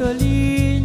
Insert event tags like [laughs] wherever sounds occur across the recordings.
这里。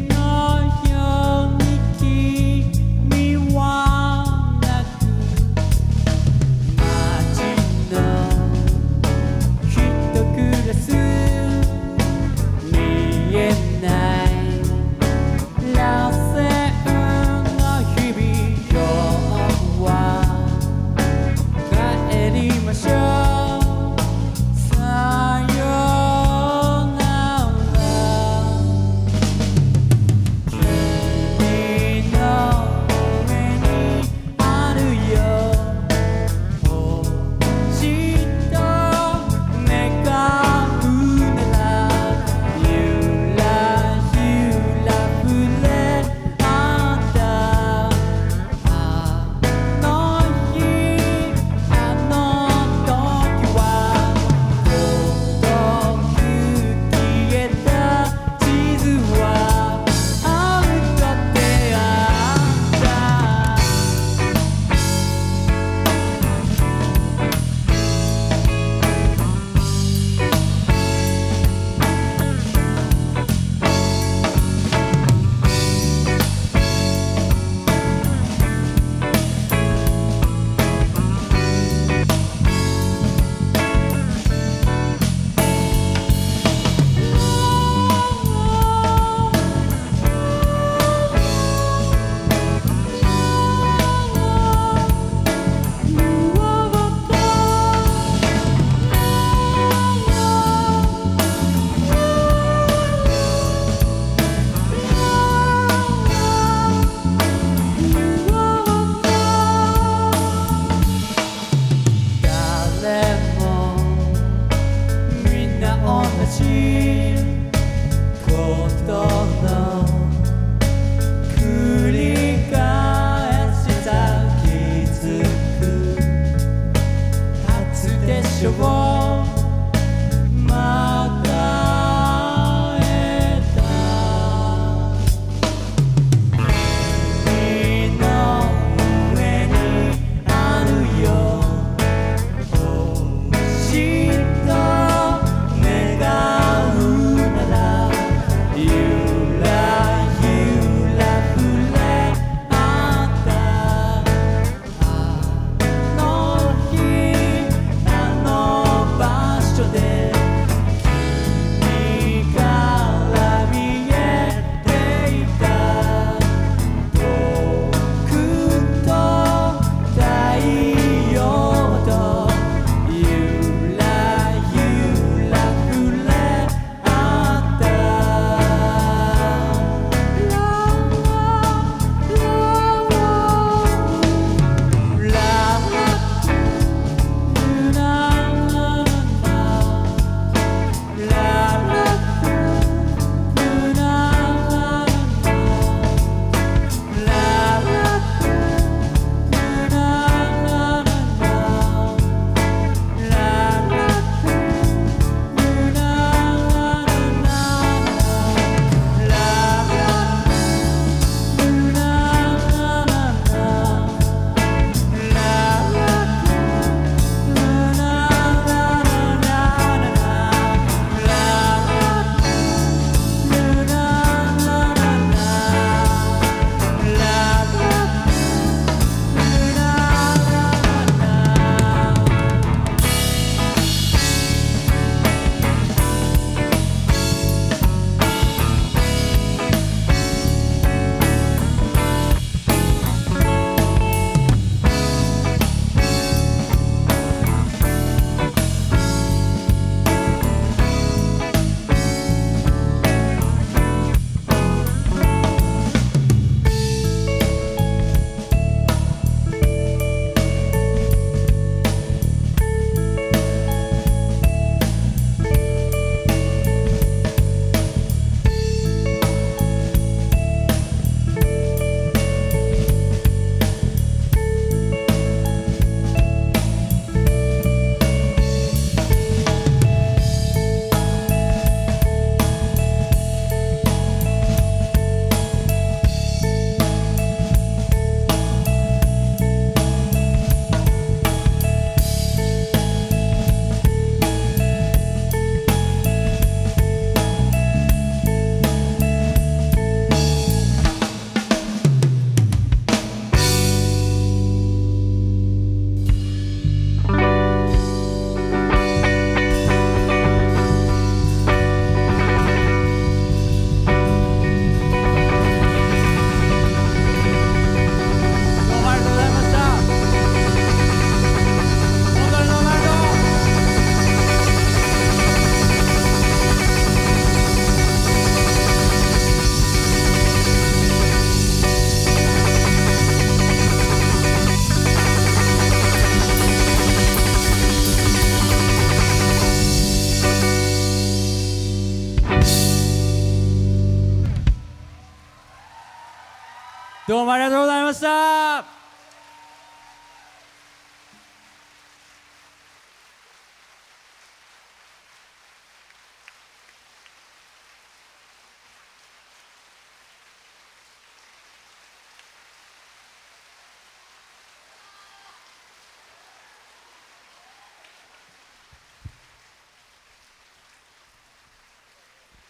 どうもありがとうございました。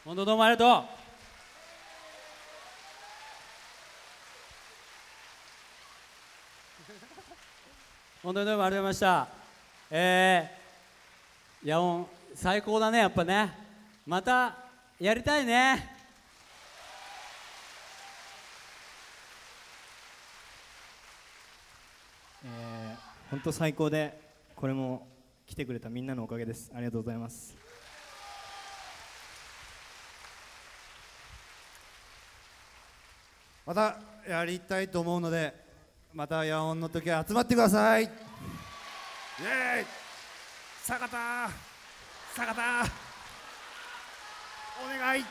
本当どうもありがとう。本当にどうもありがとうございました。えー、野音最高だねやっぱね。またやりたいね。えー、本当最高でこれも来てくれたみんなのおかげです。ありがとうございます。またやりたいと思うのでまた野音の時は集まってください。イエーイ。坂田。坂田。お願い。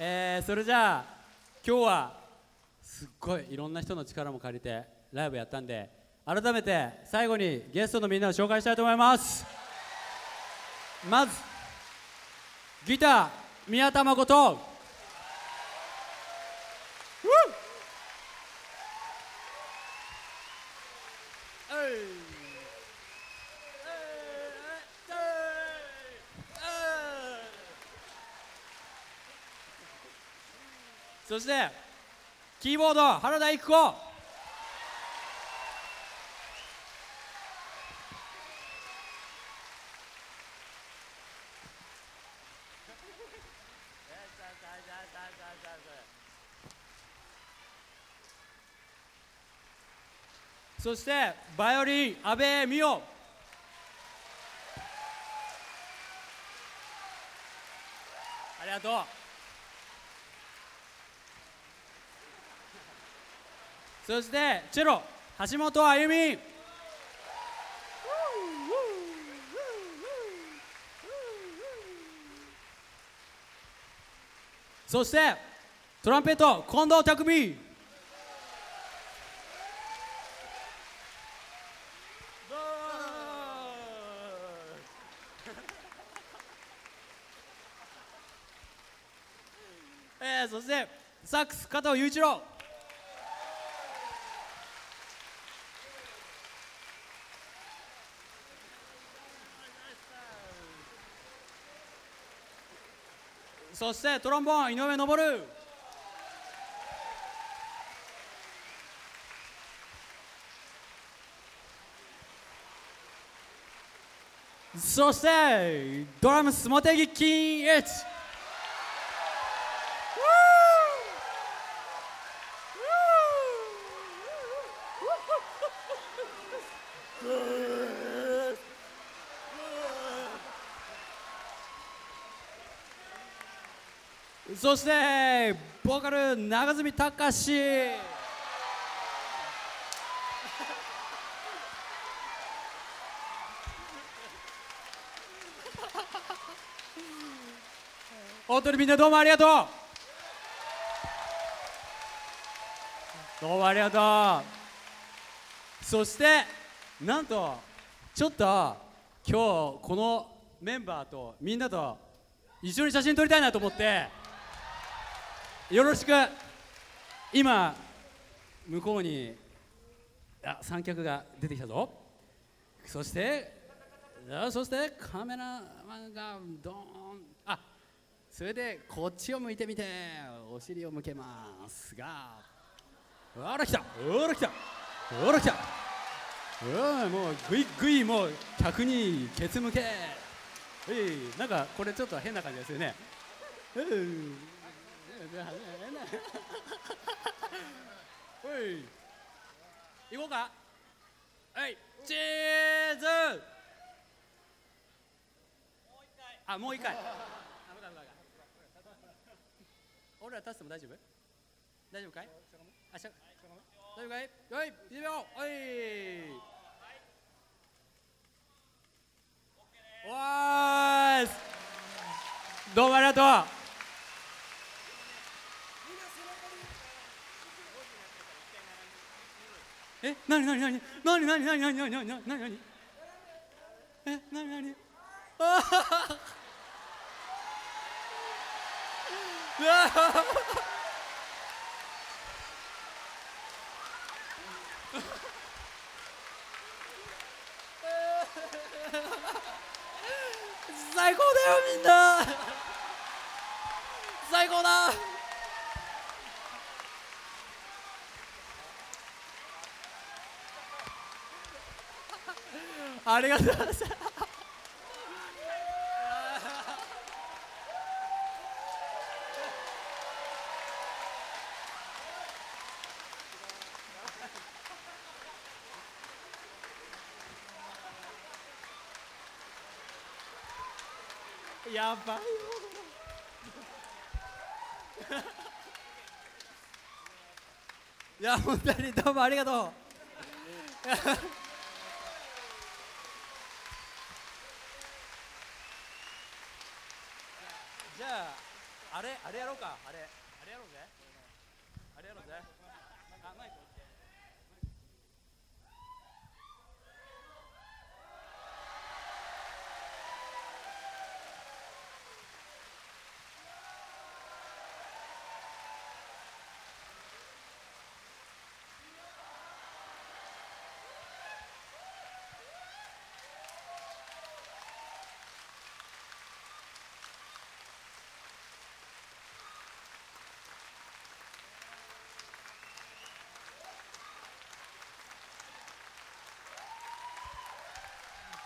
えー、それじゃあ今日はすっごいいろんな人の力も借りてライブやったんで改めて最後にゲストのみんなを紹介したいと思います。まずギター宮田誠そしてキーボード原田育子。そしてバイオリン阿部美代ありがとう。そしてチェロ橋本あゆみ。そしてトランペット近藤匠えそしてサックス加藤雄一郎。そしてトロンボーン井上昇。そしてドラムス茂木金一そしてボーカル長住隆。本当にみんなどうもありがとう。どうもありがとう。そしてなんとちょっと今日このメンバーとみんなと一緒に写真撮りたいなと思って。よろしく。今向こうにあ三脚が出てきたぞ。そしてそしてカメラマンがドーン。あそれでこっちを向いてみてお尻を向けますが。あら来た。あら来た。あら来た。うんもうぐいぐいもう客にケツ向け。えなんかこれちょっと変な感じですよね。うん。お [laughs] い。行こうか。はい。チーズ。あもう一回。あ危ない危ない。俺ら立っても大丈夫？大丈夫かい？あしゃ大丈夫かい？はい1秒はい。おーい。どうもありがとう。え、なになになになになになになになにえ、なになにあはうわ最高だよみんな最高だありがとうございます。やばい。よ [laughs] いや本当にどうもありがとうじゃあれあれやろうか。あれあれやろうぜ。あれやろうぜ。あマイク。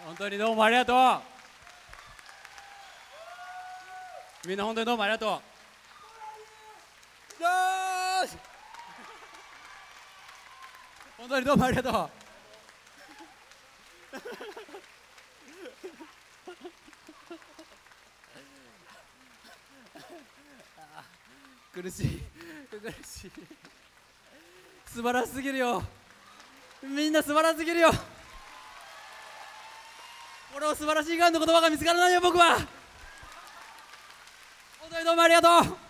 本当にどうもありがとう。みんな本当にどうもありがとう。よーし。本当にどうもありがとう。苦しい。苦しい。素晴らしすぎるよ。みんな素晴らしすぎるよ。俺は素晴らしいガンの言葉が見つからないよ僕は。本当にどうもありがとう。